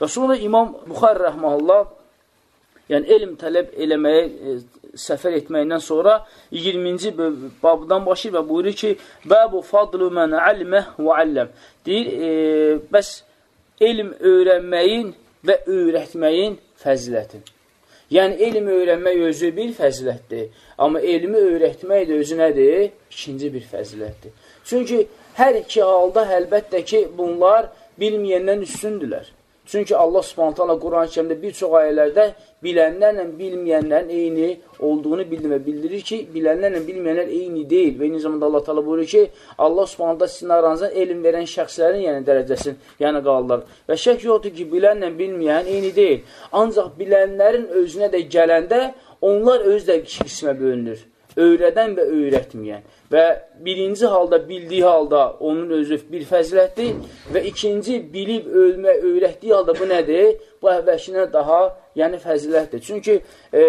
Və sonra İmam Buxar rəhməhullah, yəni elm tələb eləməyə, e, səfər etməyindən sonra 20-ci babdan başlayır və buyurur ki, Bəbu fadlu mən alməh və alləm. Deyir, e, bəs elm öyrənməyin və öyrətməyin fəziləti. Yəni, elm öyrənmək özü bir fəzilətdir. Amma elmi öyrətmək də özü nədir? İkinci bir fəzilətdir. Çünki hər iki halda əlbəttə ki, bunlar bilməyəndən üstündürlər. Çünki Allah subhanət hala Quran-ı kərimdə bir çox ayələrdə bilənlərlə bilməyənlərin eyni olduğunu bildir və bildirir ki, bilənlərlə bilməyənlər eyni deyil. Və eyni zamanda Allah tala buyurur ki, Allah subhanətdə sizin aranızdan elm verən şəxslərin yəni dərəcəsini yəni qalırlar. Və şək yoxdur ki, bilənlə bilməyən eyni deyil. Ancaq bilənlərin özünə də gələndə onlar öz də iki qismə bölünür. Öyrədən və öyrətməyən. Və birinci halda bildiyi halda onun özü bir fəzilətdir və ikinci bilib ölmə, öyrətdiyi halda bu nədir? Bu əvvəlkinə daha yəni fəzilətdir. Çünki e,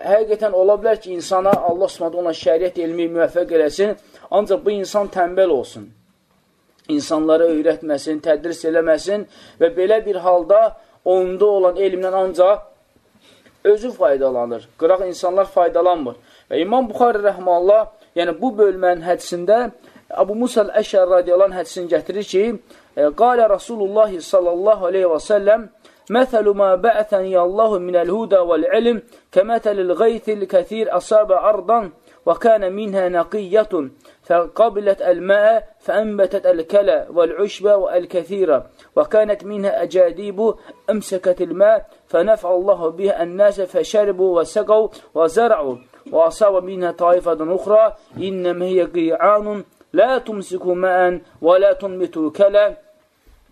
həqiqətən ola bilər ki, insana Allah s.ə. ona şəriət elmi müvəffəq eləsin, ancaq bu insan tənbəl olsun. İnsanlara öyrətməsin, tədris eləməsin və belə bir halda onda olan elmdən ancaq özü faydalanır. Qıraq insanlar faydalanmır. Və İmam Buxarı rəhməllah yəni bu bölmənin hədisində Abu Musa əl-Əşər radiyalan hədisini gətirir ki, Qalə Rasulullah sallallahu aleyhi və səlləm Məsəlu ma bə'ətəni Allahu minəl-huda vəl-ilm kəmətəlil gaythil kəthir asabə ardan və kənə minhə nəqiyyətun فقبلت الماء فأنبتت الكلى والعشب والكثيرة وكانت منها أجاديب أمسكت الماء فنفع الله بها الناس فشربوا وسقوا وزرعوا وأصاب منها طائفة أخرى إنما هي قيعان لا تمسك ماء ولا تنبت الكلى.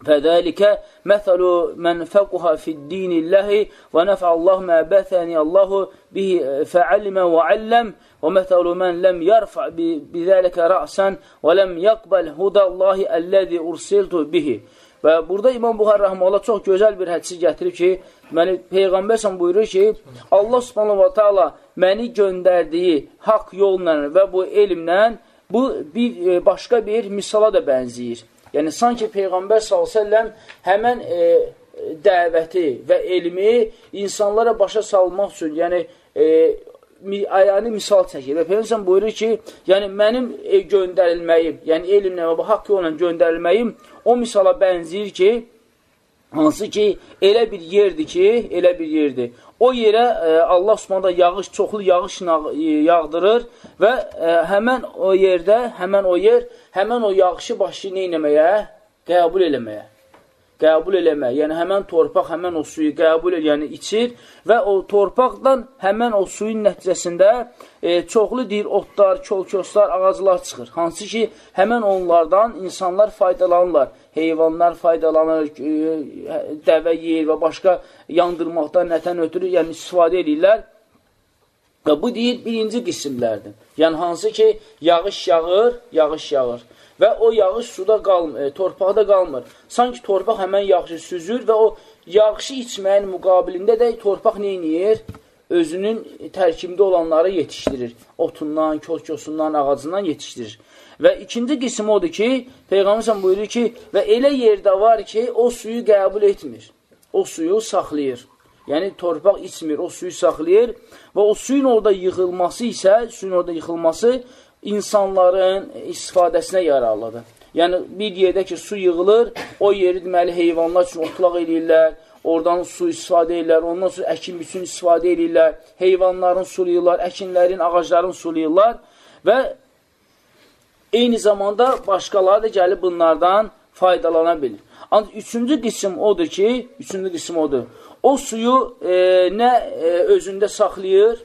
فذلك مثل من فقه في الدين الله ونفع الله ما بثني الله به فعلم وعلم. ومثل من لم يرفع بذلك رأسا ولم يقبل هدى الله الذي أرسلت به. Və burada İmam Buxar Rəhməullah çox gözəl bir hədisi gətirib ki, məni Peyğəmbər sən buyurur ki, Allah subhanahu wa ta'ala məni göndərdiyi haqq yolla və bu elmlə bu bir e, başqa bir misala da bənziyir. Yəni, sanki Peyğəmbər s.ə.v həmən e, dəvəti və elmi insanlara başa salmaq üçün, yəni, e, ayağını misal çəkir. Və Peyğəmbər buyurur ki, yəni mənim e, göndərilməyim, yəni elmlə və haqq yolla göndərilməyim o misala bənzəyir ki, hansı ki, elə bir yerdir ki, elə bir yerdir. O yerə e, Allah Subhanahu yağış, çoxlu yağış yağdırır və e, həmən o yerdə, həmən o yer, həmən o yağışı başı nə eləməyə? Qəbul eləməyə qəbul eləmək, yəni həmən torpaq həmən o suyu qəbul el, yəni içir və o torpaqdan həmən o suyun nəticəsində e, çoxlu deyir otlar, kol-koslar, ağaclar çıxır. Hansı ki, həmən onlardan insanlar faydalanırlar. Heyvanlar faydalanır, e, dəvə yeyir və başqa yandırmaqdan nətən ötürü, yəni istifadə edirlər. Və bu deyir birinci qismlərdir. Yəni hansı ki, yağış yağır, yağış yağır və o yağış suda qalmır, e, torpaqda qalmır. Sanki torpaq həmən yağışı süzür və o yağışı içməyin müqabilində də torpaq neyniyir? Özünün tərkibində olanları yetişdirir. Otundan, kölkyosundan, ağacından yetişdirir. Və ikinci qism odur ki, Peyğəmbər buyurur ki, və elə yerdə var ki, o suyu qəbul etmir. O suyu saxlayır. Yəni, torpaq içmir, o suyu saxlayır və o suyun orada yıxılması isə, suyun orada yıxılması insanların istifadəsinə yararlıdır. Yəni, bir yerdə ki, su yığılır, o yeri deməli heyvanlar üçün otlaq edirlər, oradan su istifadə edirlər, ondan sonra əkin üçün istifadə edirlər, heyvanların suluyurlar, əkinlərin, ağacların suluyurlar və eyni zamanda başqaları da gəlib bunlardan faydalana bilir. Ancaq üçüncü qism odur ki, üçüncü qism odur. O suyu e, nə e, özündə saxlayır,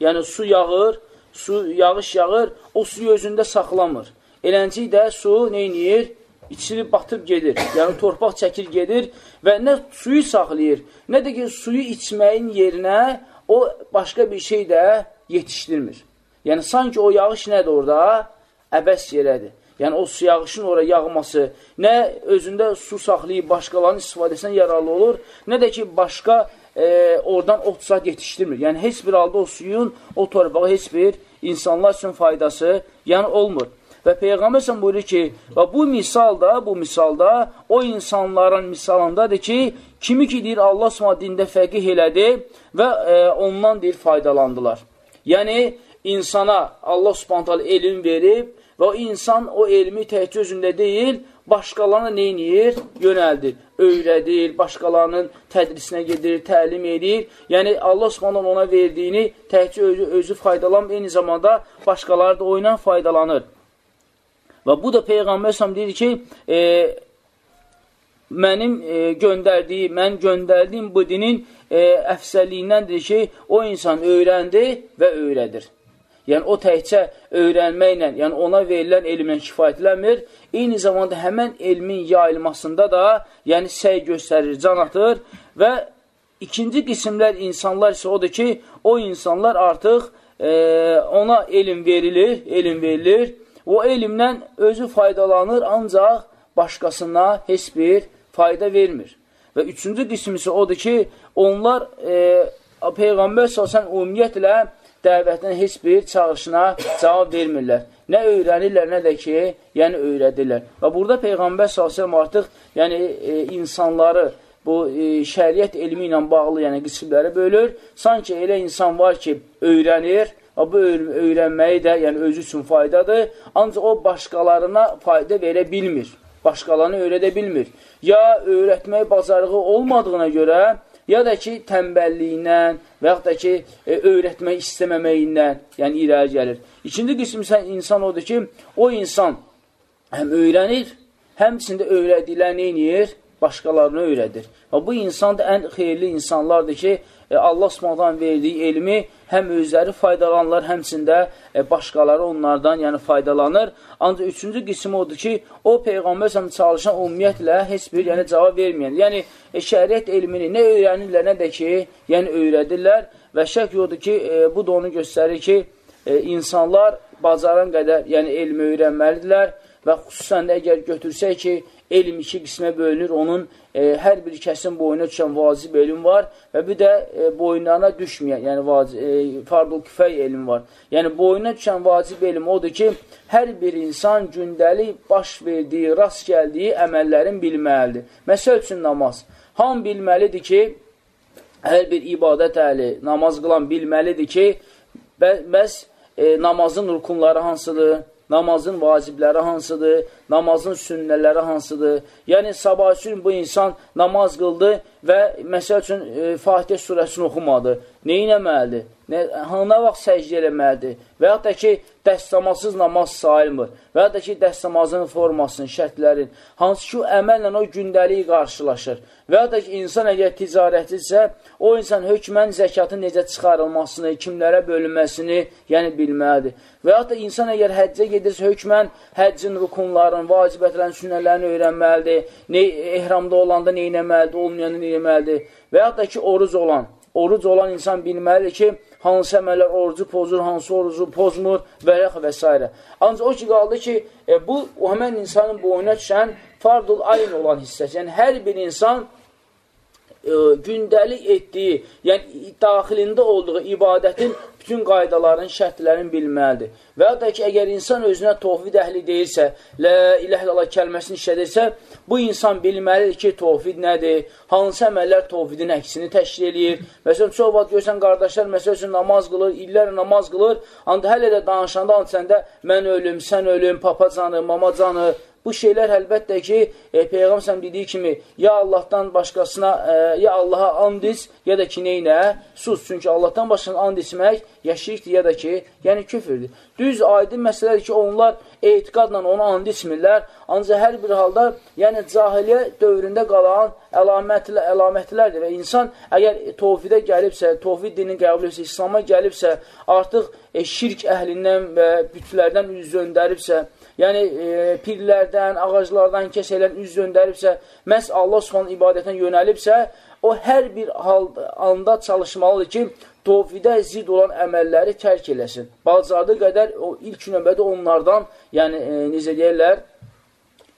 yəni su yağır, su, yağış yağır, o suyu özündə saxlamır. Eləncik də su neyniyir? İçilib batıb gedir. Yəni torpaq çəkir gedir və nə suyu saxlayır, nə də ki, suyu içməyin yerinə o başqa bir şey də yetişdirmir. Yəni sanki o yağış nədir orada? Əbəs yerədir. Yəni o su yağışın oraya yağması nə özündə su saxlayıb başqalarının istifadəsinə yararlı olur, nə də ki, başqa e, oradan ot zat yetişdirmir. Yəni, heç bir halda o suyun, o torbağa heç bir insanlar üçün faydası yəni olmur. Və Peyğəmbər buyurur ki, və bu misalda, bu misalda o insanların misalındadır ki, kimi ki deyir Allah Subhanahu dində fəqih elədi və e, ondan deyir faydalandılar. Yəni insana Allah Subhanahu elm verib və o insan o elmi təkcə özündə deyil, başqalarına neyniyir? Yönəldir, öyrədir, başqalarının tədrisinə gedir, təlim edir. Yəni, Allah subhanallah ona verdiyini təhcə özü, özü faydalanmır, eyni zamanda başqaları da oyundan faydalanır. Və bu da Peyğəmbər səhəm deyir ki, e, mənim e, göndərdiyi, mən göndərdiyim bu dinin e, əfsəlliyindəndir ki, o insan öyrəndi və öyrədir. Yəni, o təhcə öyrənməklə, yəni ona verilən elmlə kifayətlənmir. Eyni zamanda həmən elmin yayılmasında da, yəni səy göstərir, can atır və ikinci qismlər insanlar isə odur ki, o insanlar artıq e, ona elm verilir, elm verilir. O elmdən özü faydalanır, ancaq başqasına heç bir fayda vermir. Və üçüncü qism isə odur ki, onlar e, Peyğəmbər səsən ümumiyyətlə dəvətin heç bir çağırışına cavab vermirlər. Nə öyrənirlər, nə də ki, yəni öyrədirlər. Və burada Peyğəmbər s.ə.v artıq yəni, e, insanları bu e, şəriət elmi ilə bağlı yəni, qismləri bölür. Sanki elə insan var ki, öyrənir, və bu öyrənməyi də yəni, özü üçün faydadır, ancaq o başqalarına fayda verə bilmir. Başqalarını öyrədə bilmir. Ya öyrətmək bacarığı olmadığına görə ya da ki, tənbəlliyindən və yaxud da ki, e, öyrətmək istəməməyindən, yəni irəli gəlir. İkinci qism insan odur ki, o insan həm öyrənir, həmçində öyrədiklər neyniyir? Başqalarını öyrədir. Və bu insan da ən xeyirli insanlardır ki, Allah Subhanahu verdiyi elmi həm özləri faydalanırlar, həmçində e, başqaları onlardan yəni faydalanır. Ancaq üçüncü qismi odur ki, o Peyğəmbər səhəm çalışan ümumiyyətlə heç bir yəni, cavab verməyən. Yəni, e, şəriət elmini nə öyrənirlər, nə də ki, yəni öyrədirlər və şək yoxdur ki, e, bu da onu göstərir ki, e, insanlar bacaran qədər yəni elmi öyrənməlidirlər və xüsusən də əgər götürsək ki, elm iki qismə bölünür, onun e, hər bir kəsin boyuna düşən vacib elm var və bir də e, boynlarına düşməyən, yəni vacib, e, fardul küfəy elm var. Yəni boyuna düşən vacib elm odur ki, hər bir insan gündəlik baş verdiyi, rast gəldiyi əməllərin bilməlidir. Məsəl üçün namaz. Ham bilməlidir ki, hər bir ibadət əhli namaz qılan bilməlidir ki, bə bəs e, namazın rukunları hansıdır? Namazın vacibləri hansıdır, namazın sünnələri hansıdır. Yəni, sabah üçün bu insan namaz qıldı və məsəl üçün e, Fatihə surəsini oxumadı. Neynəməlidir? Nə, nə vaxt səcdə eləməlidir? Və yaxud da ki, dəstəmasız namaz sayılmır. Və yaxud da ki, dəstəmazın formasının, şərtlərin, hansı ki, əməllə o gündəliyi qarşılaşır. Və yaxud da ki, insan əgər ticarətlidirsə, o insan hökmən zəkatın necə çıxarılmasını, kimlərə bölünməsini, yəni bilməlidir. Və yaxud da insan əgər həccə gedirsə, hökmən həccin rukunlarını, vacibətlərin, sünnələrini öyrənməlidir. Ne, ehramda olanda neynəməlidir, olmayanı neynəməlidir. Və yaxud da ki, oruz olan, oruc olan insan bilməlidir ki, hansı əməllər orucu pozur, hansı orucu pozmur və rəx və s. Ancaq o ki, qaldı ki, e, bu, o həmən insanın boyuna düşən fardul ayn olan hissəsi. Yəni, hər bir insan e, gündəlik etdiyi, yəni daxilində olduğu ibadətin bütün qaydaların, şərtlərini bilməlidir. Və ya da ki, əgər insan özünə tovhid əhli deyirsə, lə iləh illallah kəlməsini işlədirsə, bu insan bilməlidir ki, tovhid nədir, hansı əməllər tovhidin əksini təşkil edir. Məsələn, çox vaxt görsən, qardaşlar, məsəl üçün, namaz qılır, illər namaz qılır, ancaq hələ də danışanda, səndə mən ölüm, sən ölüm, papacanı, mamacanı, Bu şeylər əlbəttə ki, e, Peyğəmbər dediyi kimi, ya Allahdan başqasına, e, ya Allaha and iç, ya da ki, neynə? Sus. Çünki Allahdan başqasına and içmək ya şirkdir, ya da ki, yəni küfürdür. Düz, aydın məsələdir ki, onlar etiqadla onu and içmirlər, ancaq hər bir halda, yəni cahiliyə dövründə qalan əlamətlə, əlamətlərdir və insan əgər tovhidə gəlibsə, tovhid dinin qəbul etsə, İslama gəlibsə, artıq e, şirk əhlindən və bütlərdən üz döndəribsə, yəni e, pirlərdən, ağaclardan, kəsəklərdən üz döndəribsə, məhz Allah subhanın ibadətinə yönəlibsə, o hər bir hal, anda çalışmalıdır ki, tovhidə zid olan əməlləri tərk eləsin. Bacardığı qədər o ilk növbədə onlardan, yəni e, necə deyirlər,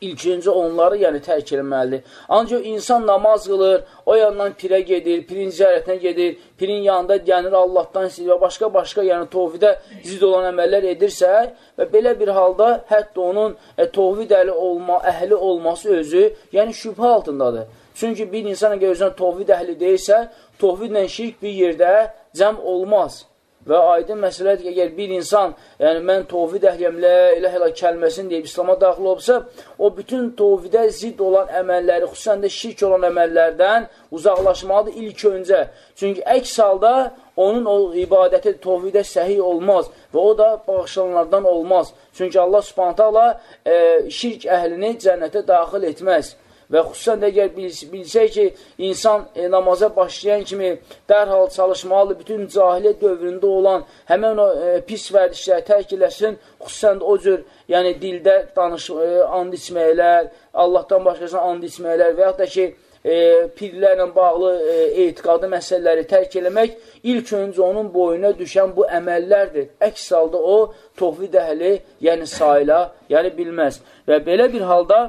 ilk öncə onları yəni tərk eləməlidir. Ancaq insan namaz qılır, o yandan pirə gedir, pirin ziyarətinə gedir, pirin yanında gəlir Allahdan istəyir və başqa-başqa yəni tovhidə zid olan əməllər edirsə və belə bir halda hətta onun e, tovhid əhli, olma, əhli olması özü yəni şübhə altındadır. Çünki bir insan əgər özünə tovhid əhli deyilsə, tovhidlə şirk bir yerdə cəm olmaz. Və aydın məsələdir ki, əgər bir insan, yəni mən tovhid əhliyəm, lə ilə ilə kəlməsini deyib İslama daxil olsa, o bütün tovhidə zid olan əməlləri, xüsusən də şirk olan əməllərdən uzaqlaşmalıdır ilk öncə. Çünki əks halda onun o ibadəti tovhidə səhi olmaz və o da bağışlananlardan olmaz. Çünki Allah subhanətə Allah e, şirk əhlini cənnətə daxil etməz. Və xüsusən əgər bilsək ki, insan e, namaza başlayan kimi dərhal çalışmalı, bütün cahiliyyət dövründə olan həmən o e, pis vərdişləri tərk eləsin, xüsusən o cür yəni dildə danış, e, and içməklər, Allahdan başqasına and içməklər və yaxud da ki, e, pirlərlə bağlı e, etiqadı məsələləri tərk eləmək ilk öncə onun boyuna düşən bu əməllərdir. Əks halda o, tohvid əhli, yəni sayla, yəni bilməz. Və belə bir halda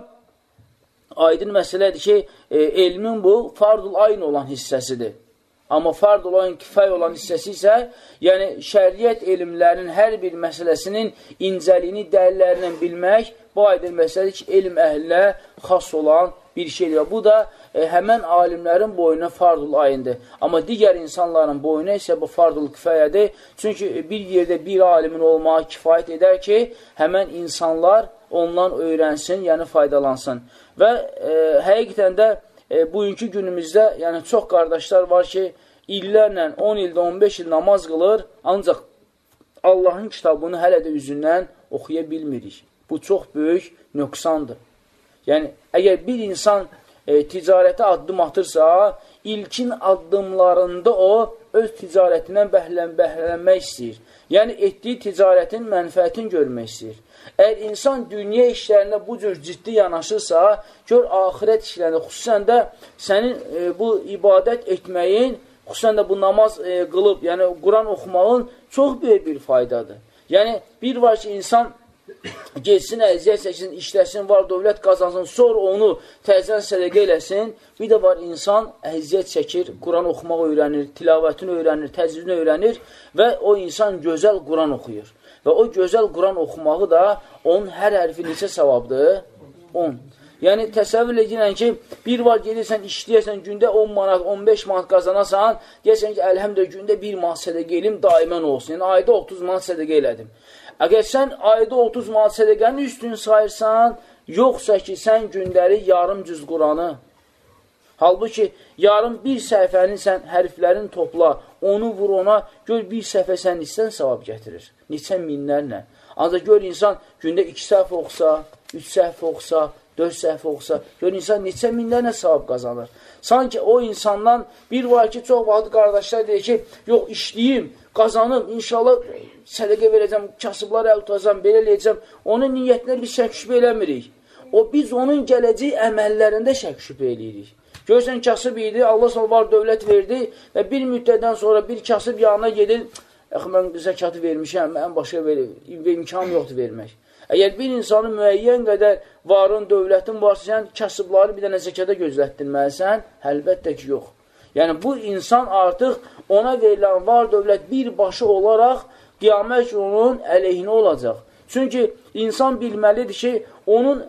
aydın məsələdir ki, e, elmin bu fardul ayn olan hissəsidir. Amma fardul ayn kifay olan hissəsi isə, yəni şəriət elmlərinin hər bir məsələsinin incəliyini, dəlillərini bilmək, bu aydın məsələdir ki, elm əhlinə xas olan bir şeydir. Bu da e, həmən alimlərin boyuna fardul ayındır. Amma digər insanların boyuna isə bu fardul kifayədir. Çünki bir yerdə bir alimin olmağa kifayət edər ki, həmən insanlar ondan öyrənsin, yəni faydalansın. Və e, həqiqətən də e, bugünkü günümüzdə yəni çox qardaşlar var ki, illərlə, 10 ildə, 15 il namaz qılır, ancaq Allahın kitabını hələ də üzündən oxuya bilmirik. Bu çox böyük nöqsandır. Yəni, əgər bir insan e, ticarətə addım atırsa, ilkin addımlarında o öz ticarətindən bəhlən, bəhlənmək istəyir. Yəni, etdiyi ticarətin mənfəətini görmək istəyir. Əgər insan dünya işlərində bu cür ciddi yanaşırsa, gör axirət işlərində, xüsusən də sənin e, bu ibadət etməyin, xüsusən də bu namaz e, qılıb, yəni Quran oxumağın çox böyük bir faydadır. Yəni, bir var ki, insan geçsin, əziyyət çəksin, işləsin, var dövlət qazansın, sonra onu təzən sədəqə eləsin. Bir də var insan əziyyət çəkir, Quran oxumaq öyrənir, tilavətini öyrənir, təcvidini öyrənir və o insan gözəl Quran oxuyur. Və o gözəl Quran oxumağı da onun hər hərfi neçə savabdır? 10. Yəni, təsəvvür edin ki, bir var gelirsən, işləyərsən, gündə 10 manat, 15 manat qazanasan, deyəsən ki, əlhəmdə gündə 1 manat sədəqə elim daimən olsun. Yəni, ayda 30 manat sədəqə elədim. Əgər sən ayda 30 manat sədəqənin üstünü sayırsan, yoxsa ki, sən gündəli yarım cüz Quranı Halbuki, yarım bir səhifənin sən hərflərini topla, onu vur ona, gör bir səhifə sən istən savab gətirir. Neçə minlərlə. Ancaq gör insan gündə iki səhifə oxusa, üç səhifə oxusa, dörd səhifə oxusa, gör insan neçə minlərlə savab qazanır. Sanki o insandan bir var ki, çox vaxt qardaşlar deyir ki, yox, işləyim, qazanım, inşallah sədəqə verəcəm, kasıblar əl tutacam, belə eləyəcəm. Onun niyyətinə biz şək şübhə eləmirik. O, biz onun gələcək əməllərində şək şübhə eləyirik. Görsən kasıb idi, Allah sana var dövlət verdi və bir müddətdən sonra bir kasıb yanına gedir, əx, mən zəkatı vermişəm, mən başqa verir, imkan yoxdur vermək. Əgər bir insanın müəyyən qədər varın, dövlətin varsa, sən kasıbları bir dənə zəkata gözlətdirməlisən, əlbəttə ki, yox. Yəni, bu insan artıq ona verilən var dövlət birbaşı olaraq qiyamət onun əleyhinə olacaq. Çünki insan bilməlidir ki, onun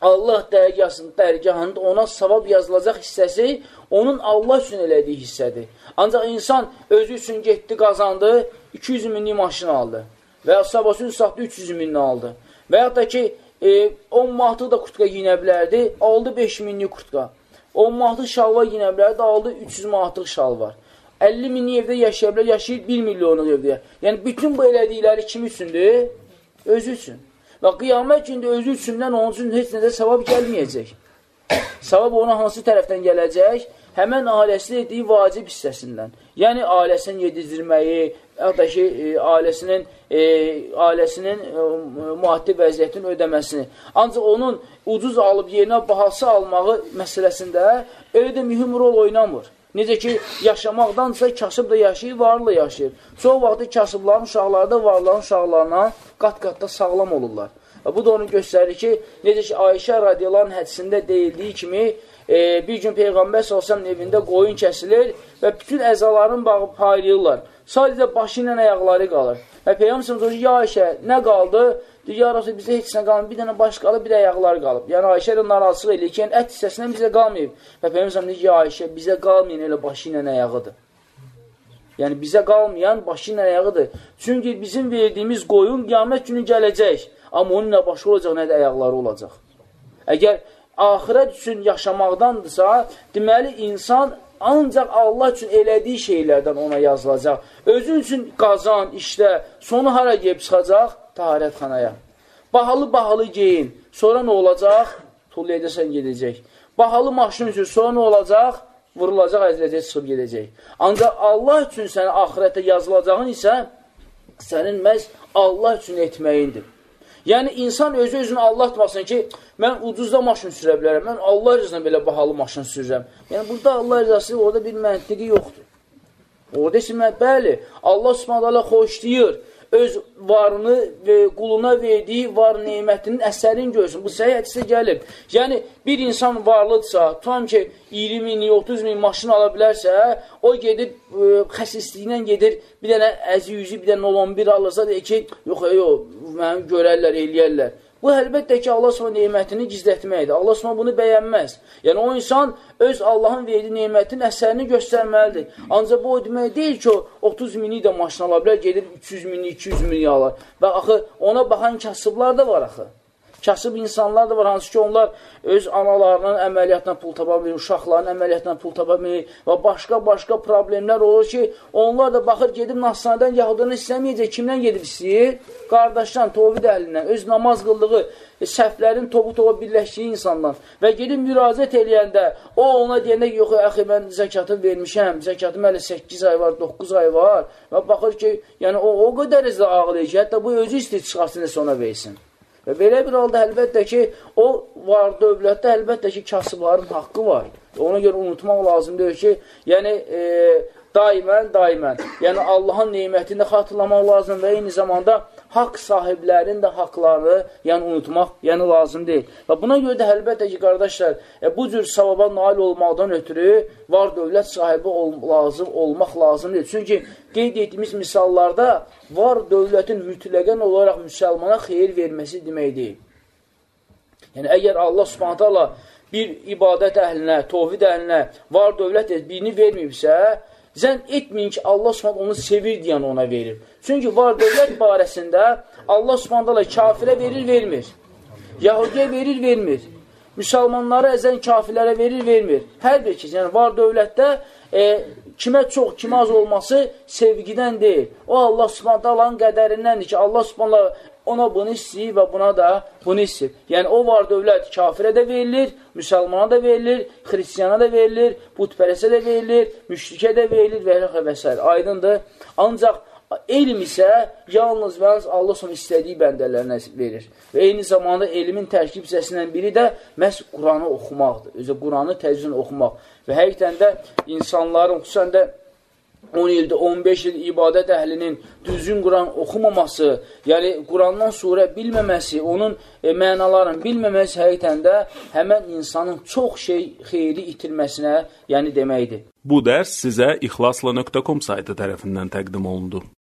Allah dərgahında, dərgahında ona savab yazılacaq hissəsi onun Allah üçün elədiyi hissədir. Ancaq insan özü üçün getdi, qazandı, 200 minlik maşın aldı və ya sabahı üçün satdı, 300 minlik aldı. Və yaxud da ki, e, 10 manatlıq da kurtka giyinə bilərdi, aldı 5 minlik kurtka. 10 manatlıq şalvar giyinə bilərdi, aldı 300 manatlıq şalvar. 50 minlik evdə yaşaya bilər, yaşayır 1 milyonluq evdə. Yəni, bütün bu elədikləri kim üçündür? Özü üçün. Və qiyamət gündə özü üçündən onun üçün heç nədə savab gəlməyəcək. Savab ona hansı tərəfdən gələcək? Həmən ailəsində etdiyi vacib hissəsindən. Yəni, ailəsinin yedizdirməyi, yaxud da ki, e, ailəsinin, e, ailəsinin e, müaddi vəziyyətini ödəməsini. Ancaq onun ucuz alıb yerinə bahası almağı məsələsində elə də mühüm rol oynamır. Necə ki, yaşamaqdansa kasıb da yaşayır, varlı yaşayır. Çox vaxtı kasıbların uşaqları da varların uşaqlarına qat-qatda sağlam olurlar. Bu da onu göstərir ki, necə ki, Ayşə radiyaların hədisində deyildiyi kimi, e, bir gün Peyğəmbər s.ə.v evində qoyun kəsilir və bütün əzaların bağı paylayırlar. Sadəcə başı ilə ayaqları qalır. Və Peyğəmbər s.ə.v ya Ayşə, nə qaldı? Deyir, ya Rasul, bizə heç nə qalmır, bir dənə baş qalıb, bir də ayaqlar qalıb. Yəni, Ayşə ilə narazılıq eləyir ki, yəni, ət hissəsindən bizə qalmayıb. Və Peyğəmbər s.ə.v deyir, ya Ayşə, bizə qalmayan elə başı ilə ayağıdır. Yəni, bizə qalmayan başı ilə ayağıdır. Çünki bizim verdiyimiz qoyun qiyamət günü gələcək. Amma onun nə başı olacaq, nə də ayaqları olacaq. Əgər axirət üçün yaşamaqdandırsa, deməli, insan ancaq Allah üçün elədiyi şeylərdən ona yazılacaq. Özün üçün qazan, işlə, sonu hara gəlib çıxacaq? Taharətxanaya. Bahalı-bahalı geyin, sonra nə olacaq? Tulliyəcəsən gedəcək. Bahalı maşın üçün sonra nə olacaq? vurulacaq, əziləcək, çıxıb gedəcək. Ancaq Allah üçün sənə axirətdə yazılacağın isə sənin məhz Allah üçün etməyindir. Yəni, insan özü özünü Allah tutmasın ki, mən ucuzda maşın sürə bilərəm, mən Allah rızasına belə bahalı maşın sürürəm. Yəni, burada Allah rızası, orada bir məntiqi yoxdur. Orada isə, bəli, Allah subhanələ xoşlayır öz varını və quluna verdiyi var neymətinin əsərini görsün. Bu səhih hədisə gəlib. Yəni, bir insan varlıdsa, tutam ki, 20 min, 30 min maşın ala bilərsə, o gedir, ə, xəsisliyindən gedir, bir dənə əzi yüzü, bir dənə 11 alırsa, deyir ki, yox, yox, mənim görərlər, eləyərlər. Bu, əlbəttə ki, Allah s.ə. neymətini gizlətməkdir. Allah s.ə. bunu bəyənməz. Yəni, o insan öz Allahın verdiyi neymətin əsərini göstərməlidir. Ancaq bu, o demək deyil ki, o 30 minlik də maşın ala bilər, gedir 300 minlik, 200 minlik alır. Və axı, ona baxan kasıblar da var axı. Kasıb insanlar da var, hansı ki, onlar öz analarının əməliyyatına pul tapa bilir, uşaqlarının əməliyyatına pul tapa bilir və başqa-başqa problemlər olur ki, onlar da baxır, gedib Nasranidən yahudunu istəməyəcək, kimdən gedib istəyir? Qardaşdan, tovud əhlindən, öz namaz qıldığı, e, səhvlərin topu-topa birləşdiyi insandan və gedib müraciət eləyəndə, o ona deyəndə, yox, əxi, mən zəkatı vermişəm, zəkatım hələ 8 ay var, 9 ay var və baxır ki, yəni o, o qədər izlə ağlayır ki, hətta bu özü istəyir çıxarsın, ona versin. Və belə bir halda əlbəttə ki, o var dövlətdə əlbəttə ki, kasıbların haqqı var. Ona görə unutmaq lazım deyil ki, yəni e, daimən, daimən, yəni Allahın neymətini xatırlamaq lazım və eyni zamanda haqq sahiblərinin də haqlarını yəni unutmaq yəni lazım deyil. Və buna görə də əlbəttə ki, qardaşlar, e, bu cür savaba nail olmaqdan ötürü var dövlət sahibi ol lazım, olmaq lazım deyil. Çünki qeyd etdiyimiz misallarda var dövlətin mütləqən olaraq müsəlmana xeyir verməsi demək deyil. Yəni, əgər Allah subhanətə Allah bir ibadət əhlinə, tovhid əhlinə var dövlət birini verməyibsə, zən etməyin ki, Allah subhanət onu sevir deyən ona verir. Çünki var dövlət barəsində Allah subhanət kafirə verir, vermir. Yahudiyə verir, vermir. Müsəlmanlara əzən kafirlərə verir, vermir. Hər bir ki, yəni var dövlətdə e, kimə çox, kimə az olması sevgidən deyil. O Allah subhanət Allahın qədərindəndir ki, Allah subhanət ona bunu istəyir və buna da bunu istəyir. Yəni, o var dövlət kafirə də verilir, müsəlmana da verilir, xristiyana da verilir, budpərəsə də verilir, müşrikə də verilir və elə və s. Aydındır. Ancaq elm isə yalnız və yalnız Allah sonra istədiyi bəndələrinə verir. Və eyni zamanda elmin tərkib hissəsindən biri də məhz Quranı oxumaqdır. Özə Quranı təzyiz oxumaq. Və həqiqətən də insanların, xüsusən də 10 ildə 15 il ibadət əhlinin düzgün Quran oxumaması, yəni Qurandan surə bilməməsi, onun e, mənalarını bilməməsi həqiqətən də həmən insanın çox şey xeyri itirməsinə yəni deməkdir. Bu dərs sizə ixlasla.com saytı tərəfindən təqdim olundu.